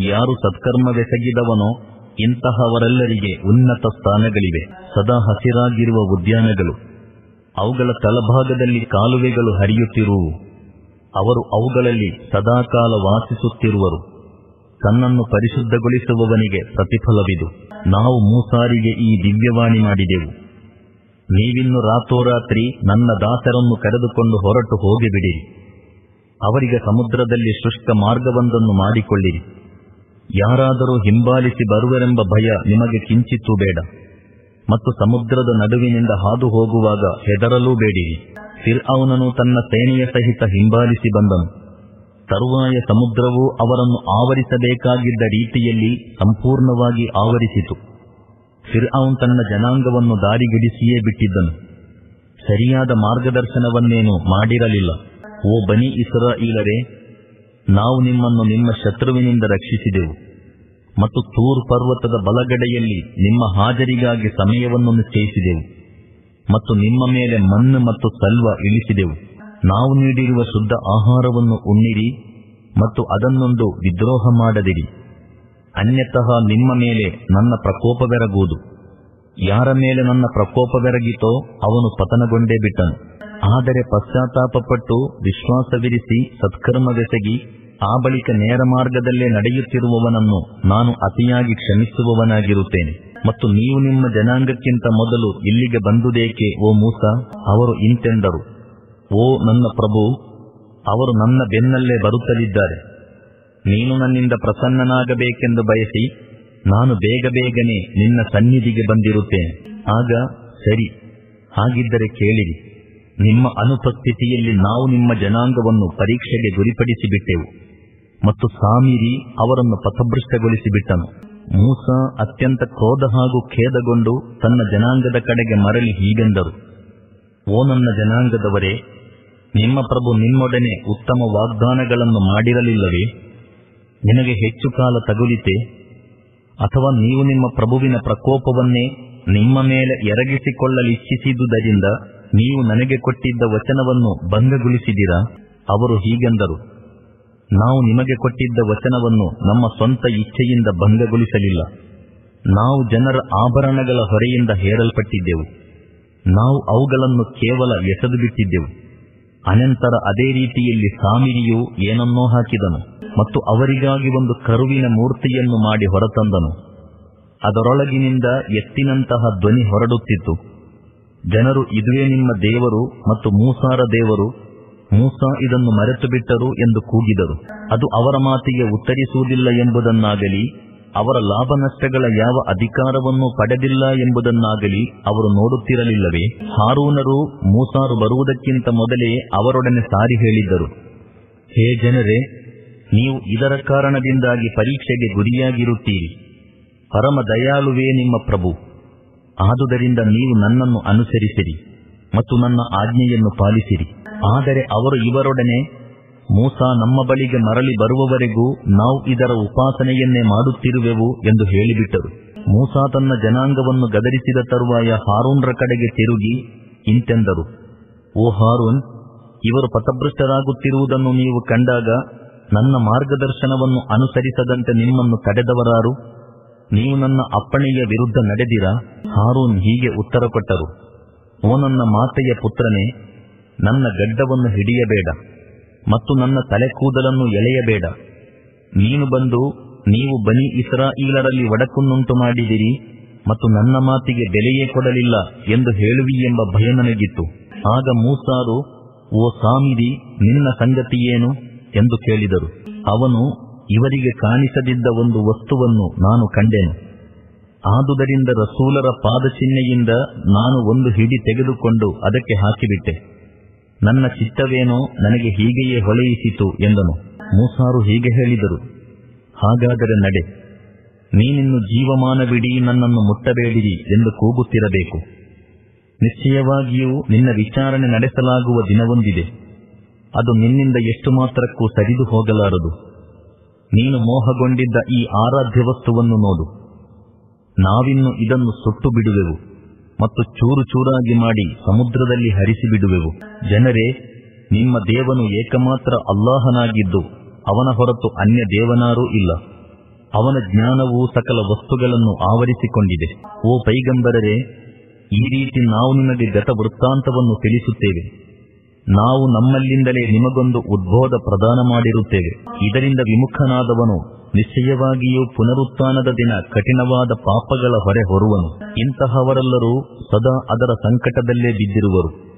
ಯಾರು ಸತ್ಕರ್ಮವೆಸಗಿದವನೋ ಇಂತಹವರೆಲ್ಲರಿಗೆ ಉನ್ನತ ಸ್ಥಾನಗಳಿವೆ. ಸದಾ ಹಸಿರಾಗಿರುವ ಉದ್ಯಾನಗಳು, ಅವುಗಳ ತಳಭಾಗದಲ್ಲಿ ಕಾಲುವೆಗಳು ಹರಿಯುತ್ತಿರುವು. ಅವರು ಅವುಗಳಲ್ಲಿ ಸದಾಕಾಲ ವಾಸಿಸುತ್ತಿರುವರು. ತನ್ನನ್ನು ಪರಿಶುದ್ಧಗೊಳಿಸುವವನಿಗೆ ಪ್ರತಿಫಲವಿದು. ನಾವು ಮೂಸಾರಿಗೆ ಈ ದಿವ್ಯವಾಣಿ ಮಾಡಿದೆವು. ನೀವಿನ್ನು ರಾತೋರಾತ್ರಿ ನನ್ನ ದಾಸರನ್ನು ಕರೆದುಕೊಂಡು ಹೊರಟು ಹೋಗಿಬಿಡಿರಿ ಅವರಿಗೆ ಸಮುದ್ರದಲ್ಲಿ ಶುಷ್ಕ ಮಾರ್ಗವೊಂದನ್ನು ಮಾಡಿಕೊಳ್ಳಿರಿ. ಯಾರಾದರೂ ಹಿಂಬಾಲಿಸಿ ಬರುವರೆಂಬ ಭಯ ನಿಮಗೆ ಕಿಂಚಿತ್ತೂ ಬೇಡ. ಮತ್ತು ಸಮುದ್ರದ ನಡುವಿನಿಂದ ಹಾದು ಹೋಗುವಾಗ ಹೆದರಲೂ ಬೇಡಿರಿ. ಫಿರ್ ಅವನನು ತನ್ನ ಸೇನೆಯ ಸಹಿತ ಹಿಂಬಾಲಿಸಿ ಬಂದನು. ತರುವಾಯ ಸಮುದ್ರವು ಅವರನ್ನು ಆವರಿಸಬೇಕಾಗಿದ್ದ ರೀತಿಯಲ್ಲಿ ಸಂಪೂರ್ಣವಾಗಿ ಆವರಿಸಿತು. ಫಿರ್ ಅವನ್ ತನ್ನ ಜನಾಂಗವನ್ನು ದಾರಿಗಿಡಿಸಿಯೇ ಬಿಟ್ಟಿದ್ದನು. ಸರಿಯಾದ ಮಾರ್ಗದರ್ಶನವನ್ನೇನು ಮಾಡಿರಲಿಲ್ಲ. ಓ ಬನಿ ಇಸ್ರಾಯಿಲರೇ, ನಾವು ನಿಮ್ಮನ್ನು ನಿಮ್ಮ ಶತ್ರುವಿನಿಂದ ರಕ್ಷಿಸಿದೆವು. ಮತ್ತು ತೂರ್ ಪರ್ವತದ ಬಲಗಡೆಯಲ್ಲಿ ನಿಮ್ಮ ಹಾಜರಿಗಾಗಿ ಸಮಯವನ್ನು ನಿಶ್ಚಯಿಸಿದೆವು. ಮತ್ತು ನಿಮ್ಮ ಮೇಲೆ ಮಣ್ಣು ಮತ್ತು ಸಲ್ವ ಇಳಿಸಿದೆವು. ನಾವು ನೀಡಿರುವ ಶುದ್ಧ ಆಹಾರವನ್ನು ಉಣ್ಣಿರಿ ಮತ್ತು ಅದನ್ನೊಂದು ವಿದ್ರೋಹ ಮಾಡದಿರಿ. ಅನ್ಯತಃ ನಿಮ್ಮ ಮೇಲೆ ನನ್ನ ಪ್ರಕೋಪವೆರಗುವುದು ಯಾರ ಮೇಲೆ ನನ್ನ ಪ್ರಕೋಪವೆರಗಿತೋ ಅವನು ಪತನಗೊಂಡೇ ಬಿಟ್ಟನು. ಆದರೆ ಪಶ್ಚಾತ್ತಾಪಪಟ್ಟು ವಿಶ್ವಾಸವಿರಿಸಿ ಸತ್ಕರ್ಮವೆಸಗಿ ಆ ಬಳಿಕ ನೇರ ಮಾರ್ಗದಲ್ಲೇ ನಡೆಯುತ್ತಿರುವವನನ್ನು ನಾನು ಅತಿಯಾಗಿ ಕ್ಷಮಿಸುವವನಾಗಿರುತ್ತೇನೆ. ಮತ್ತು ನೀವು ನಿಮ್ಮ ಜನಾಂಗಕ್ಕಿಂತ ಮೊದಲು ಇಲ್ಲಿಗೆ ಬಂದುದೇಕೆ, ಓ ಮೂಸ? ಅವರು ಇಂತೆಂದರು, ಓ ನನ್ನ ಪ್ರಭು, ಅವರು ನನ್ನ ಬೆನ್ನಲ್ಲೇ ಬರುತ್ತಲಿದ್ದಾರೆ. ನೀನು ನನ್ನಿಂದ ಪ್ರಸನ್ನನಾಗಬೇಕೆಂದು ಬಯಸಿ ನಾನು ಬೇಗ ಬೇಗನೆ ನಿನ್ನ ಸನ್ನಿಧಿಗೆ ಬಂದಿರುತ್ತೇನೆ. ಆಗ ಸರಿ, ಹಾಗಿದ್ದರೆ ಕೇಳಿರಿ. ನಿಮ್ಮ ಅನುಪಸ್ಥಿತಿಯಲ್ಲಿ ನಾವು ನಿಮ್ಮ ಜನಾಂಗವನ್ನು ಪರೀಕ್ಷೆಗೆ ಗುರಿಪಡಿಸಿಬಿಟ್ಟೆವು ಮತ್ತು ಸಾಮೀರಿ ಅವರನ್ನು ಪಥಭೃಷ್ಟಗೊಳಿಸಿಬಿಟ್ಟನು ಮೂಸ ಅತ್ಯಂತ ಕ್ರೋಧ ಹಾಗೂ ಖೇದಗೊಂಡು ತನ್ನ ಜನಾಂಗದ ಕಡೆಗೆ ಮರಳಿ ಹೀಗೆಂದರು, ಓ ನನ್ನ ಜನಾಂಗದವರೇ, ನಿಮ್ಮ ಪ್ರಭು ನಿಮ್ಮೊಡನೆ ಉತ್ತಮ ವಾಗ್ದಾನಗಳನ್ನು ಮಾಡಿರಲಿಲ್ಲವೇ? ನಿನಗೆ ಹೆಚ್ಚು ಕಾಲ ತಗುಲಿತೆ, ಅಥವಾ ನೀವು ನಿಮ್ಮ ಪ್ರಭುವಿನ ಪ್ರಕೋಪವನ್ನೇ ನಿಮ್ಮ ಮೇಲೆ ಎರಗಿಸಿಕೊಳ್ಳಲಿಚ್ಛಿಸಿದುದರಿಂದ ನೀವು ನನಗೆ ಕೊಟ್ಟಿದ್ದ ವಚನವನ್ನು ಭಂಗಗೊಳಿಸಿದಿರಾ? ಅವರು ಹೀಗೆಂದರು, ನಾವು ನಿಮಗೆ ಕೊಟ್ಟಿದ್ದ ವಚನವನ್ನು ನಮ್ಮ ಸ್ವಂತ ಇಚ್ಛೆಯಿಂದ ಭಂಗಗೊಳಿಸಲಿಲ್ಲ. ನಾವು ಜನರ ಆಭರಣಗಳ ಹೊರೆಯಿಂದ ಹೇರಲ್ಪಟ್ಟಿದ್ದೆವು. ನಾವು ಅವುಗಳನ್ನು ಕೇವಲ ಎಸೆದು ಬಿಟ್ಟಿದ್ದೆವು ಅನಂತರ ಅದೇ ರೀತಿಯಲ್ಲಿ ಸಾಮಿರಿಯು ಏನನ್ನೋ ಹಾಕಿದನು ಮತ್ತು ಅವರಿಗಾಗಿ ಒಂದು ಕರುವಿನ ಮೂರ್ತಿಯನ್ನು ಮಾಡಿ ಹೊರತಂದನು. ಅದರೊಳಗಿನಿಂದ ಎತ್ತಿನಂತಹ ಧ್ವನಿ ಹೊರಡುತ್ತಿತ್ತು. ಜನರು, ಇದುವೇ ನಿಮ್ಮ ದೇವರು ಮತ್ತು ಮೂಸಾರ ದೇವರು, ಮೂಸ ಇದನ್ನು ಮರೆತು ಬಿಟ್ಟರು ಎಂದು ಕೂಗಿದರು. ಅದು ಅವರ ಮಾತಿಗೆ ಉತ್ತರಿಸುವುದಿಲ್ಲ ಎಂಬುದನ್ನಾಗಲಿ ಅವರ ಲಾಭ ನಷ್ಟಗಳ ಯಾವ ಅಧಿಕಾರವನ್ನು ಪಡೆದಿಲ್ಲ ಎಂಬುದನ್ನಾಗಲಿ ಅವರು ನೋಡುತ್ತಿರಲಿಲ್ಲವೇ? ಹಾರೂನರು ಮೂಸಾರು ಬರುವುದಕ್ಕಿಂತ ಮೊದಲೇ ಅವರೊಡನೆ ಸಾರಿ ಹೇಳಿದ್ದರು. ಹೇ ಜನರೇ, ನೀವು ಇದರ ಕಾರಣದಿಂದಾಗಿ ಪರೀಕ್ಷೆಗೆ ಗುರಿಯಾಗಿರುತ್ತೀರಿ. ಪರಮ ದಯಾಳುವೇ ನಿಮ್ಮ ಪ್ರಭು. ಆದುದರಿಂದ ನೀವು ನನ್ನನ್ನು ಅನುಸರಿಸಿರಿ ಮತ್ತು ನನ್ನ ಆಜ್ಞೆಯನ್ನು ಪಾಲಿಸಿರಿ. ಆದರೆ ಅವರು ಇವರೊಡನೆ ಮೂಸ ನಮ್ಮ ಬಳಿಗೆ ಮರಳಿ ಬರುವವರೆಗೂ ನಾವು ಇದರ ಉಪಾಸನೆಯನ್ನೇ ಮಾಡುತ್ತಿರುವೆವು ಎಂದು ಹೇಳಿಬಿಟ್ಟರು. ಮೂಸಾ ತನ್ನ ಜನಾಂಗವನ್ನು ಗದರಿಸಿದ ತರುವಾಯ ಹಾರೂನ್ರ ಕಡೆಗೆ ತಿರುಗಿ ಇಂತೆಂದರು. ಓ ಹಾರೂನ್, ಇವರು ಪಥಭೃಷ್ಟರಾಗುತ್ತಿರುವುದನ್ನು ನೀವು ಕಂಡಾಗ ನನ್ನ ಮಾರ್ಗದರ್ಶನವನ್ನು ಅನುಸರಿಸದಂತೆ ನಿಮ್ಮನ್ನು ತಡೆದವರಾರು. ನೀವು ನನ್ನ ಅಪ್ಪಣೆಯ ವಿರುದ್ಧ ನಡೆದಿರಾ? ಹಾರೂನ್ ಹೀಗೆ ಉತ್ತರ ಕೊಟ್ಟರು ಓ ನನ್ನ ಮಾತೆಯ ಪುತ್ರನೇ, ನನ್ನ ಗಡ್ಡವನ್ನು ಹಿಡಿಯಬೇಡ. ಮತ್ತು ನನ್ನ ತಲೆ ಕೂದಲನ್ನು ಎಳೆಯಬೇಡ. ನೀನು ಬಂದು, ನೀವು ಬನಿ ಇಸ್ರಾಯೀಲರಲ್ಲಿ ಒಡಕುನ್ನುಂಟು ಮಾಡಿದಿರಿ, ಮತ್ತು ನನ್ನ ಮಾತಿಗೆ ಬೆಲೆಯೇ ಕೊಡಲಿಲ್ಲ ಎಂದು ಹೇಳುವಿ ಎಂಬ ಭಯ ನನಗಿತ್ತು. ಆಗ ಮೂಸಾರು, ಓ ಸಾಮಿರಿ ನಿನ್ನ ಸಂಗತಿಯೇನು ಎಂದು ಕೇಳಿದರು. ಅವನು, ಇವರಿಗೆ ಕಾಣಿಸದಿದ್ದ ಒಂದು ವಸ್ತುವನ್ನು ನಾನು ಕಂಡೆನು. ಆದುದರಿಂದ ರಸೂಲರ ಪಾದಚಿಹ್ನೆಯಿಂದ ನಾನು ಒಂದು ಹಿಡಿ ತೆಗೆದುಕೊಂಡು ಅದಕ್ಕೆ ಹಾಕಿಬಿಟ್ಟೆ. ನನ್ನ ಚಿತ್ತವೇನೋ ನನಗೆ ಹೀಗೆಯೇ ಹೊಳೆಯಿಸಿತು ಎಂದನು. ಮೂಸಾರು ಹೀಗೆ ಹೇಳಿದರು, ಹಾಗಾದರೆ ನಡೆ. ನೀನಿನ್ನು ಜೀವಮಾನವಿಡೀ ನನ್ನನ್ನು ಮುಟ್ಟಬೇಡಿರಿ ಎಂದು ಕೂಗುತ್ತಿರಬೇಕು. ನಿಶ್ಚಯವಾಗಿಯೂ ನಿನ್ನ ವಿಚಾರಣೆ ನಡೆಸಲಾಗುವ ದಿನವೊಂದಿದೆ. ಅದು ನಿನ್ನಿಂದ ಎಷ್ಟು ಮಾತ್ರಕ್ಕೂ ಸರಿದು ಹೋಗಲಾರದು. ನೀನು ಮೋಹಗೊಂಡಿದ್ದ ಈ ಆರಾಧ್ಯ ವಸ್ತುವನ್ನು ನೋಡು. ನಾವಿನ್ನು ಇದನ್ನು ಸುಟ್ಟು ಬಿಡುವೆವು. ಮತ್ತು ಚೂರು ಚೂರಾಗಿ ಮಾಡಿ ಸಮುದ್ರದಲ್ಲಿ ಹರಿಸಿ ಬಿಡುವೆವು ಜನರೇ, ನಿಮ್ಮ ದೇವನು ಏಕಮಾತ್ರ ಅಲ್ಲಾಹನಾಗಿದ್ದು, ಅವನ ಹೊರತು ಅನ್ಯ ದೇವನಾರೂ ಇಲ್ಲ. ಅವನ ಜ್ಞಾನವು ಸಕಲ ವಸ್ತುಗಳನ್ನು ಆವರಿಸಿಕೊಂಡಿದೆ. ಓ ಪೈಗಂಬರರೇ, ಈ ರೀತಿ ನಾವು ನಿಮಗೆ ಗತ ವೃತ್ತಾಂತವನ್ನು ತಿಳಿಸುತ್ತೇವೆ. ನಾವು ನಮ್ಮಲ್ಲಿಂದಲೇ ನಿಮಗೊಂದು ಉದ್ಬೋಧ ಪ್ರದಾನ ಮಾಡಿರುತ್ತೇವೆ. ಇದರಿಂದ ವಿಮುಖನಾದವನು ನಿಶ್ಚಯವಾಗಿಯೂ ಪುನರುತ್ಥಾನದ ದಿನ ಕಠಿಣವಾದ ಪಾಪಗಳ ಹೊರೆ ಹೊರುವನು. ಇಂತಹವರೆಲ್ಲರೂ ಸದಾ ಅದರ ಸಂಕಟದಲ್ಲೇ ಬಿದ್ದಿರುವರು.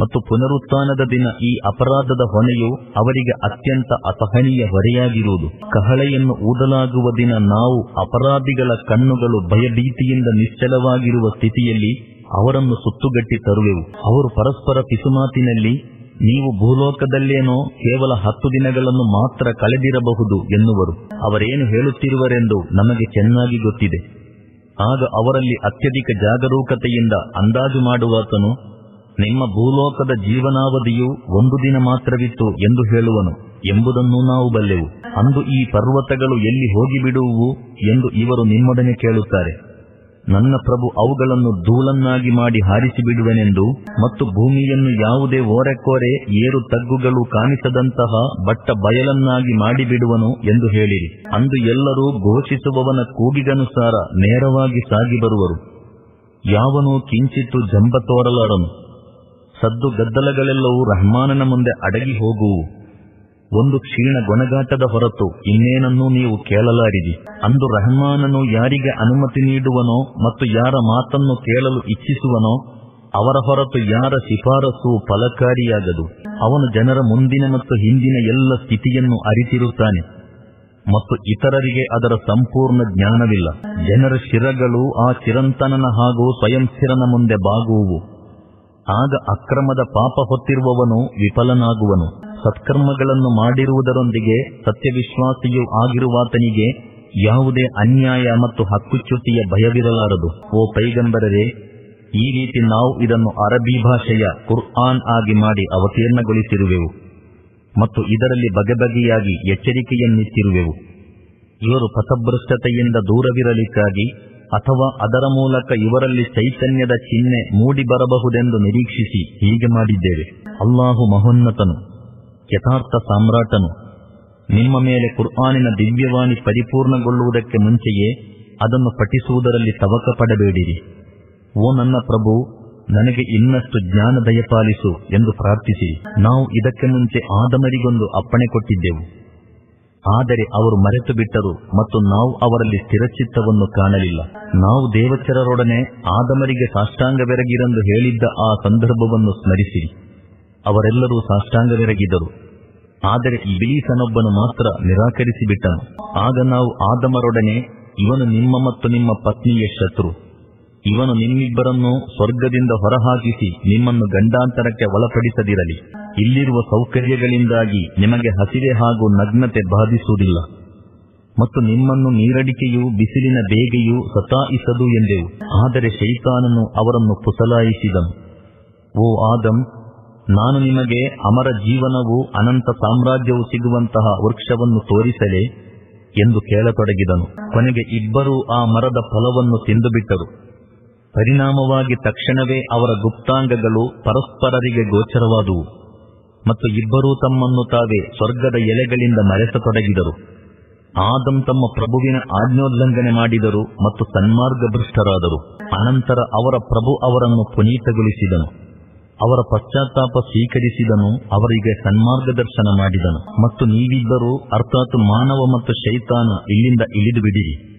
ಮತ್ತು ಪುನರುತ್ಥಾನದ ದಿನ ಈ ಅಪರಾಧದ ಹೊಣೆಯು ಅವರಿಗೆ ಅತ್ಯಂತ ಅಸಹನೀಯ ಹೊರೆಯಾಗಿರುವುದು. ಕಹಳೆಯನ್ನು ಊದಲಾಗುವ ದಿನ ನಾವು ಅಪರಾಧಿಗಳ ಕಣ್ಣುಗಳು ಭಯಭೀತಿಯಿಂದ ನಿಶ್ಚಲವಾಗಿರುವ ಸ್ಥಿತಿಯಲ್ಲಿ ಅವರನ್ನು ಸುತ್ತುಗಟ್ಟಿ ತರುವೆವು. ಅವರು ಪರಸ್ಪರ ಪಿಸುಮಾತಿನಲ್ಲಿ ನೀವು ಭೂಲೋಕದಲ್ಲೇನೋ ಕೇವಲ ಹತ್ತು ದಿನಗಳನ್ನು ಮಾತ್ರ ಕಳೆದಿರಬಹುದು ಎನ್ನುವರು. ಅವರೇನು ಹೇಳುತ್ತಿರುವರೆಂದು ನಮಗೆ ಚೆನ್ನಾಗಿ ಗೊತ್ತಿದೆ. ಆಗ ಅವರಲ್ಲಿ ಅತ್ಯಧಿಕ ಜಾಗರೂಕತೆಯಿಂದ ಅಂದಾಜು ಮಾಡುವಾತನು, ನಿಮ್ಮ ಭೂಲೋಕದ ಜೀವನಾವಧಿಯು ಒಂದು ದಿನ ಮಾತ್ರವಿತ್ತು ಎಂದು ಹೇಳುವನು ಎಂಬುದನ್ನು ನಾವು ಬಲ್ಲೆವು. ಅಂದು ಈ ಪರ್ವತಗಳು ಎಲ್ಲಿ ಹೋಗಿಬಿಡುವು ಎಂದು ಇವರು ನಿಮ್ಮೊಡನೆ ಕೇಳುತ್ತಾರೆ. ನನ್ನ ಪ್ರಭು ಅವುಗಳನ್ನು ಧೂಳನ್ನಾಗಿ ಮಾಡಿ ಹಾರಿಸಿ ಬಿಡುವೆನೆಂದು ಮತ್ತು ಭೂಮಿಯನ್ನು ಯಾವುದೇ ಓರೆಕೋರೆ, ಏರು ತಗ್ಗುಗಳು ಕಾಣಿಸದಂತಹ ಬಟ್ಟ ಬಯಲನ್ನಾಗಿ ಮಾಡಿಬಿಡುವನು ಎಂದು ಹೇಳಿರಿ. ಅಂದು ಎಲ್ಲರೂ ಘೋಷಿಸುವವನ ಕೂಗಿಗನುಸಾರ ನೇರವಾಗಿ ಸಾಗಿ ಬರುವರು. ಯಾವನೂ ಕಿಂಚಿತ್ತು ಜಂಬ ತೋರಲಾರನು. ಸದ್ದು ಗದ್ದಲಗಳೆಲ್ಲವೂ ರಹಮಾನನ ಮುಂದೆ ಅಡಗಿ ಹೋಗುವು. ಒಂದು ಕ್ಷೀಣ ಗೊಣಗಾಟದ ಹೊರತು ಇನ್ನೇನನ್ನೂ ನೀವು ಕೇಳಲಾರಿರಿ. ಅಂದು ರಹಮಾನನು ಯಾರಿಗೆ ಅನುಮತಿ ನೀಡುವನೋ ಮತ್ತು ಯಾರ ಮಾತನ್ನು ಕೇಳಲು ಇಚ್ಛಿಸುವನೋ, ಅವರ ಹೊರತು ಯಾರ ಶಿಫಾರಸು ಫಲಕಾರಿಯಾಗದು. ಅವನು ಜನರ ಮುಂದಿನ ಮತ್ತು ಹಿಂದಿನ ಎಲ್ಲ ಸ್ಥಿತಿಯನ್ನು ಅರಿತಿರುತ್ತಾನೆ ಮತ್ತು ಇತರರಿಗೆ ಅದರ ಸಂಪೂರ್ಣ ಜ್ಞಾನವಿಲ್ಲ. ಜನರ ಶಿರಗಳು ಆ ಚಿರಂತನನ ಹಾಗೂ ಸ್ವಯಂ ಸ್ಥಿರನ ಮುಂದೆ ಬಾಗುವು ಆಗ ಅಕ್ರಮದ ಪಾಪ ಹೊತ್ತಿರುವವನು ವಿಫಲನಾಗುವನು. ಸತ್ಕರ್ಮಗಳನ್ನು ಮಾಡಿರುವುದರೊಂದಿಗೆ ಸತ್ಯವಿಶ್ವಾಸಿಯೂ ಆಗಿರುವಾತನಿಗೆ ಯಾವುದೇ ಅನ್ಯಾಯ ಮತ್ತು ಹಕ್ಕುಚ್ಯುತಿಯ ಭಯವಿರಲಾರದು. ಓ ಪೈಗಂಬರರೇ, ಈ ರೀತಿ ನಾವು ಇದನ್ನು ಅರಬಿ ಭಾಷೆಯ ಕುರ್ಆನ್ ಆಗಿ ಮಾಡಿ ಅವತೀರ್ಣಗೊಳಿಸಿರುವೆವು ಮತ್ತು ಇದರಲ್ಲಿ ಬಗೆಬಗೆಯಾಗಿ ಎಚ್ಚರಿಕೆಯನ್ನಿತ್ತಿರುವೆವು ಇವರು ಪಥಭ್ರಷ್ಟತೆಯಿಂದ ದೂರವಿರಲಿಕ್ಕಾಗಿ ಅಥವಾ ಅದರ ಮೂಲಕ ಇವರಲ್ಲಿ ಚೈತನ್ಯದ ಚಿಹ್ನೆ ಮೂಡಿ ಬರಬಹುದೆಂದು ನಿರೀಕ್ಷಿಸಿ ಹೀಗೆ ಮಾಡಿದ್ದೇವೆ. ಅಲ್ಲಾಹು ಮಹೋನ್ನತನು ಯಥಾರ್ಥ ಸಾಮ್ರಾಟನು ನಿಮ್ಮ ಮೇಲೆ ಕುರ್ಆನಿನ ದಿವ್ಯವಾಣಿ ಪರಿಪೂರ್ಣಗೊಳ್ಳುವುದಕ್ಕೆ ಮುಂಚೆಯೇ ಅದನ್ನು ಪಠಿಸುವುದರಲ್ಲಿ ತವಕ ಪಡಬೇಡಿರಿ ಓ ನನ್ನ ಪ್ರಭು, ನನಗೆ ಇನ್ನಷ್ಟು ಜ್ಞಾನ ದಯಪಾಲಿಸು ಎಂದು ಪ್ರಾರ್ಥಿಸಿ. ನಾವು ಇದಕ್ಕೆ ಮುಂಚೆ ಆದಮರಿಗೊಂದು ಅಪ್ಪಣೆ ಕೊಟ್ಟಿದ್ದೆವು. ಆದರೆ ಅವರು ಮರೆತು ಬಿಟ್ಟರು ಮತ್ತು ನಾವು ಅವರಲ್ಲಿ ಸ್ಥಿರಚಿತ್ತವನ್ನು ಕಾಣಲಿಲ್ಲ. ನಾವು ದೇವಚರರೊಡನೆ ಆದಮರಿಗೆ ಸಾಷ್ಟಾಂಗವೆರಗಿರೆಂದು ಹೇಳಿದ್ದ ಆ ಸಂದರ್ಭವನ್ನು ಸ್ಮರಿಸಿರಿ. ಅವರೆಲ್ಲರೂ ಸಾಷ್ಟಾಂಗವೆರಗಿದರು ಆದರೆ ಇಬಿಲೀಸನೊಬ್ಬನು ಮಾತ್ರ ನಿರಾಕರಿಸಿಬಿಟ್ಟನು. ಆಗ ನಾವು ಆದಮರೊಡನೆ, ಇವನು ನಿಮ್ಮ ಮತ್ತು ನಿಮ್ಮ ಪತ್ನಿಯ ಶತ್ರು. ಇವನು ನಿಮ್ಮಿಬ್ಬರನ್ನು ಸ್ವರ್ಗದಿಂದ ಹೊರಹಾಕಿಸಿ ನಿಮ್ಮನ್ನು ಗಂಡಾಂತರಕ್ಕೆ ಒಳಪಡಿಸದಿರಲಿ. ಇಲ್ಲಿರುವ ಸೌಕರ್ಯಗಳಿಂದಾಗಿ ನಿಮಗೆ ಹಸಿವೆ ಹಾಗೂ ನಗ್ನತೆ ಬಾಧಿಸುವುದಿಲ್ಲ. ಮತ್ತು ನಿಮ್ಮನ್ನು ನೀರಡಿಕೆಯೂ, ಬಿಸಿಲಿನ ಬೇಗೆಯೂ ಸತಾಯಿಸದು ಎಂದೆವು. ಆದರೆ ಶೈತಾನನು ಅವರನ್ನು ಪುಸಲಾಯಿಸಿದನು. ಓ ಆದಂ ನಾನು ನಿಮಗೆ ಅಮರ ಜೀವನವು ಅನಂತ ಸಾಮ್ರಾಜ್ಯವು ಸಿಗುವಂತಹ ವೃಕ್ಷವನ್ನು ತೋರಿಸಲೇ ಎಂದು ಕೇಳತೊಡಗಿದನು. ಕೊನೆಗೆ ಇಬ್ಬರೂ ಆ ಮರದ ಫಲವನ್ನು ತಿಂದುಬಿಟ್ಟರು. ಪರಿಣಾಮವಾಗಿ ತಕ್ಷಣವೇ ಅವರ ಗುಪ್ತಾಂಗಗಳು ಪರಸ್ಪರರಿಗೆ ಗೋಚರವಾದುವು ಮತ್ತು ಇಬ್ಬರೂ ತಮ್ಮನ್ನು ತಾವೇ ಸ್ವರ್ಗದ ಎಲೆಗಳಿಂದ ಮರೆಸತೊಡಗಿದರು. ಆದಂ ತಮ್ಮ ಪ್ರಭುವಿನ ಆಜ್ಞೋಲ್ಲಂಘನೆ ಮಾಡಿದರು ಮತ್ತು ಸನ್ಮಾರ್ಗಭೃಷ್ಟರಾದರು ಅನಂತರ ಅವರ ಪ್ರಭು ಅವರನ್ನು ಪುನೀತಗೊಳಿಸಿದನು. ಅವರ ಪಶ್ಚಾತ್ತಾಪ ಸ್ವೀಕರಿಸಿದನು, ಅವರಿಗೆ ಸನ್ಮಾರ್ಗದರ್ಶನ ಮಾಡಿದನು. ಮತ್ತು ನೀವಿಬ್ಬರೂ ಅರ್ಥಾತ್ ಮಾನವ ಮತ್ತು ಶೈತಾನ ಇಲ್ಲಿಂದ ಇಳಿದು ಬಿಡಿರಿ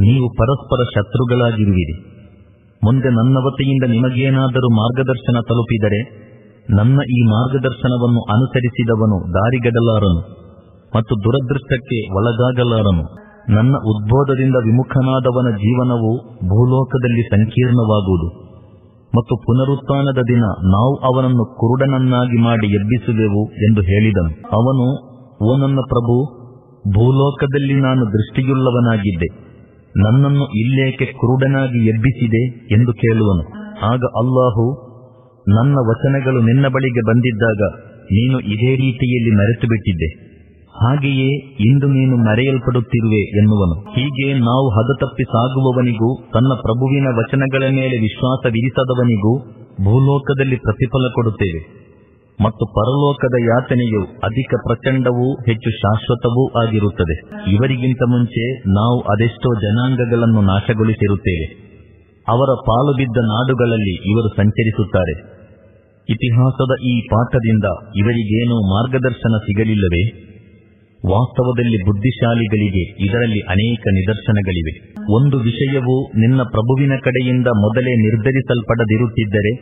ನೀವು ಪರಸ್ಪರ ಶತ್ರುಗಳಾಗಿರುವಿರಿ. ಮುಂದೆ ನನ್ನ ವತಿಯಿಂದ ನಿಮಗೇನಾದರೂ ಮಾರ್ಗದರ್ಶನ ತಲುಪಿದರೆ, ನನ್ನ ಈ ಮಾರ್ಗದರ್ಶನವನ್ನು ಅನುಸರಿಸಿದವನು ದಾರಿಗಡಲಾರನು ಮತ್ತು ದುರದೃಷ್ಟಕ್ಕೆ ಒಳಗಾಗಲಾರನು. ನನ್ನ ಉದ್ಬೋಧದಿಂದ ವಿಮುಖನಾದವನ ಜೀವನವು ಭೂಲೋಕದಲ್ಲಿ ಸಂಕೀರ್ಣವಾಗುವುದು. ಮತ್ತು ಪುನರುತ್ಥಾನದ ದಿನ ನಾವು ಅವನನ್ನು ಕುರುಡನನ್ನಾಗಿ ಮಾಡಿ ಎಬ್ಬಿಸುವೆವು ಎಂದು ಹೇಳಿದನು. ಅವನು, ಓ ನನ್ನ ಪ್ರಭು, ಭೂಲೋಕದಲ್ಲಿ ನಾನು ದೃಷ್ಟಿಯುಳ್ಳವನಾಗಿದ್ದೆ. ನನ್ನನ್ನು ಇಲ್ಲೇಕೆ ಕುರುಡನಾಗಿ ಎಬ್ಬಿಸಿದೆ? ಎಂದು ಕೇಳುವನು. ಆಗ ಅಲ್ಲಾಹು, ನನ್ನ ವಚನಗಳು ನಿನ್ನ ಬಳಿಗೆ ಬಂದಿದ್ದಾಗ ನೀನು ಇದೇ ರೀತಿಯಲ್ಲಿ ಮರೆತು ಬಿಟ್ಟಿದ್ದೆ ಹಾಗೆಯೇ ಇಂದು ನೀನು ಮರೆಯಲ್ಪಡುತ್ತಿರುವೆ ಎನ್ನುವನು. ಹೀಗೆ ನಾವು ಹದತಪ್ಪಿ ಸಾಗುವವನಿಗೂ, ತನ್ನ ಪ್ರಭುವಿನ ವಚನಗಳ ಮೇಲೆ ವಿಶ್ವಾಸವಿರಿಸದವನಿಗೂ ಭೂಲೋಕದಲ್ಲಿ ಪ್ರತಿಫಲ ಕೊಡುತ್ತೇವೆ. ಮತ್ತು ಪರಲೋಕದ ಯಾತನೆಯು ಅಧಿಕ ಪ್ರಚಂಡವೂ ಹೆಚ್ಚು ಶಾಶ್ವತವೂ ಆಗಿರುತ್ತದೆ. ಇವರಿಗಿಂತ ಮುಂಚೆ ನಾವು ಅದೆಷ್ಟೋ ಜನಾಂಗಗಳನ್ನು ನಾಶಗೊಳಿಸಿರುತ್ತೇವೆ. ಅವರ ಪಾಲು ಬಿದ್ದ ನಾಡುಗಳಲ್ಲಿ ಇವರು ಸಂಚರಿಸುತ್ತಾರೆ. ಇತಿಹಾಸದ ಈ ಪಾಠದಿಂದ ಇವರಿಗೇನೂ ಮಾರ್ಗದರ್ಶನ ಸಿಗಲಿಲ್ಲವೇ? ವಾಸ್ತವದಲ್ಲಿ ಬುದ್ಧಿಶಾಲಿಗಳಿಗೆ ಇದರಲ್ಲಿ ಅನೇಕ ನಿದರ್ಶನಗಳಿವೆ. ಒಂದು ವಿಷಯವು ನಿನ್ನ ಪ್ರಭುವಿನ ಕಡೆಯಿಂದ ಮೊದಲೇ ನಿರ್ಧರಿಸಲ್ಪಡದಿರುತ್ತಿದ್ದರೆ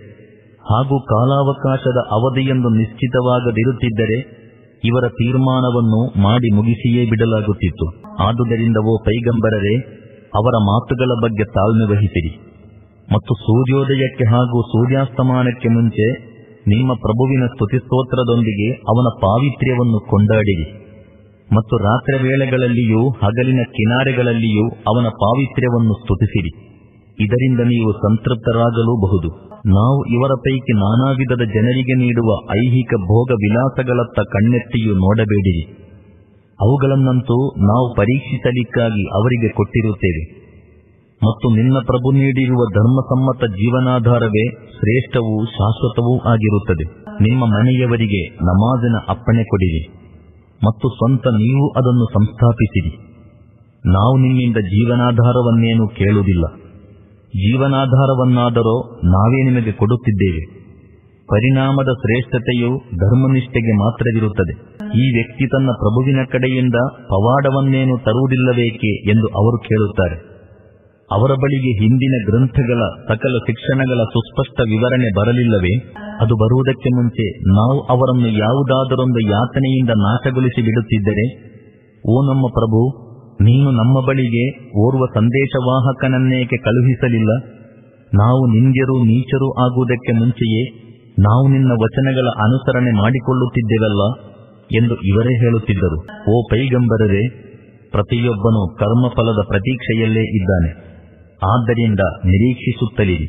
ಹಾಗೂ ಕಾಲಾವಕಾಶದ ಅವಧಿಯೊಂದು ನಿಶ್ಚಿತವಾಗದಿರುತ್ತಿದ್ದರೆ ಇವರ ತೀರ್ಮಾನವನ್ನು ಮಾಡಿ ಮುಗಿಸಿಯೇ ಬಿಡಲಾಗುತ್ತಿತ್ತು. ಆದುದರಿಂದ ಓ ಪೈಗಂಬರರೇ, ಅವರ ಮಾತುಗಳ ಬಗ್ಗೆ ತಾಳ್ಮೆ ವಹಿಸಿರಿ. ಮತ್ತು ಸೂರ್ಯೋದಯಕ್ಕೆ ಹಾಗೂ ಸೂರ್ಯಾಸ್ತಮಾನಕ್ಕೆ ಮುಂಚೆ ನಿಮ್ಮ ಪ್ರಭುವಿನ ಸ್ತುತಿಸ್ತೋತ್ರದೊಂದಿಗೆ ಅವನ ಪಾವಿತ್ರ್ಯವನ್ನು ಕೊಂಡಾಡಿರಿ. ಮತ್ತು ರಾತ್ರಿ ವೇಳೆಗಳಲ್ಲಿಯೂ, ಹಗಲಿನ ಕಿನಾರೆಗಳಲ್ಲಿಯೂ ಅವನ ಪಾವಿತ್ರ್ಯವನ್ನು ಸ್ತುತಿಸಿರಿ. ಇದರಿಂದ ನೀವು ಸಂತೃಪ್ತರಾಗಲೂಬಹುದು. ನಾವು ಇವರ ಪೈಕಿ ನಾನಾ ವಿಧದ ಜನರಿಗೆ ನೀಡುವ ಐಹಿಕ ಭೋಗ ವಿಲಾಸಗಳತ್ತ ಕಣ್ಣೆತ್ತಿಯೂ ನೋಡಬೇಡಿರಿ. ಅವುಗಳನ್ನಂತೂ ನಾವು ಪರೀಕ್ಷಿಸಲಿಕ್ಕಾಗಿ ಅವರಿಗೆ ಕೊಟ್ಟಿರುತ್ತೇವೆ. ಮತ್ತು ನಿನ್ನ ಪ್ರಭು ನೀಡಿರುವ ಧರ್ಮಸಮ್ಮತ ಜೀವನಾಧಾರವೇ ಶ್ರೇಷ್ಠವೂ ಶಾಶ್ವತವೂ ಆಗಿರುತ್ತದೆ. ನಿಮ್ಮ ಮನೆಯವರಿಗೆ ನಮಾಜಿನ ಅಪ್ಪಣೆ ಕೊಡಿರಿ. ಮತ್ತು ಸ್ವಂತ ನೀವು ಅದನ್ನು ಸಂಸ್ಥಾಪಿಸಿರಿ. ನಾವು ನಿಮ್ಮಿಂದ ಜೀವನಾಧಾರವನ್ನೇನು ಕೇಳುವುದಿಲ್ಲ. ಜೀವನಾಧಾರವನ್ನಾದರೂ ನಾವೇ ನಿಮಗೆ ಕೊಡುತ್ತಿದ್ದೇವೆ. ಪರಿಣಾಮದ ಶ್ರೇಷ್ಠತೆಯು ಧರ್ಮನಿಷ್ಠೆಗೆ ಮಾತ್ರವಿರುತ್ತದೆ. ಈ ವ್ಯಕ್ತಿ ತನ್ನ ಪ್ರಭುವಿನ ಕಡೆಯಿಂದ ಪವಾಡವನ್ನೇನು ತರುವುದಿಲ್ಲಬೇಕೆ ಎಂದು ಅವರು ಕೇಳುತ್ತಾರೆ. ಅವರ ಬಳಿಗೆ ಹಿಂದಿನ ಗ್ರಂಥಗಳ ಸಕಲ ಶಿಕ್ಷಣಗಳ ಸುಸ್ಪಷ್ಟ ವಿವರಣೆ ಬರಲಿಲ್ಲವೇ? ಅದು ಬರುವುದಕ್ಕೆ ಮುಂಚೆ ನಾವು ಅವರನ್ನು ಯಾವುದಾದರೊಂದು ಯಾತನೆಯಿಂದ ನಾಶಗೊಳಿಸಿ ಬಿಡುತ್ತಿದ್ದರೆ? ಓ ನಮ್ಮ ಪ್ರಭು, ನೀನು ನಮ್ಮ ಬಳಿಗೆ ಓರ್ವ ಸಂದೇಶವಾಹಕನನ್ನೇಕೆ ಕಳುಹಿಸಲಿಲ್ಲ? ನಾವು ನಿಂದ್ಯರೂ ನೀಚರು ಆಗುವುದಕ್ಕೆ ಮುಂಚೆಯೇ ನಾವು ನಿನ್ನ ವಚನಗಳ ಅನುಸರಣೆ ಮಾಡಿಕೊಳ್ಳುತ್ತಿದ್ದೇವಲ್ಲ ಎಂದು ಇವರೇ ಹೇಳುತ್ತಿದ್ದರು. ಓ ಪೈಗಂಬರರೇ, ಪ್ರತಿಯೊಬ್ಬನು ಕರ್ಮಫಲದ ಪ್ರತೀಕ್ಷೆಯಲ್ಲೇ ಇದ್ದಾನೆ. ಆದ್ದರಿಂದ ನಿರೀಕ್ಷಿಸುತ್ತಲಿರಿ.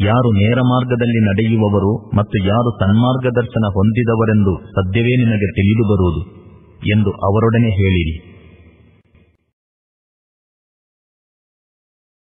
ಯಾರು ನೇರ ಮಾರ್ಗದಲ್ಲಿ ನಡೆಯುವವರು ಮತ್ತು ಯಾರು ಸನ್ಮಾರ್ಗದರ್ಶನ ಹೊಂದಿದವರೆಂದು ಸದ್ಯವೇ ನಿನಗೆ ತಿಳಿದು ಬರುವುದು ಎಂದು ಅವರೊಡನೆ ಹೇಳಿರಿ.